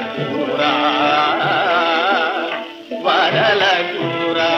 కదలకురా వదలకురా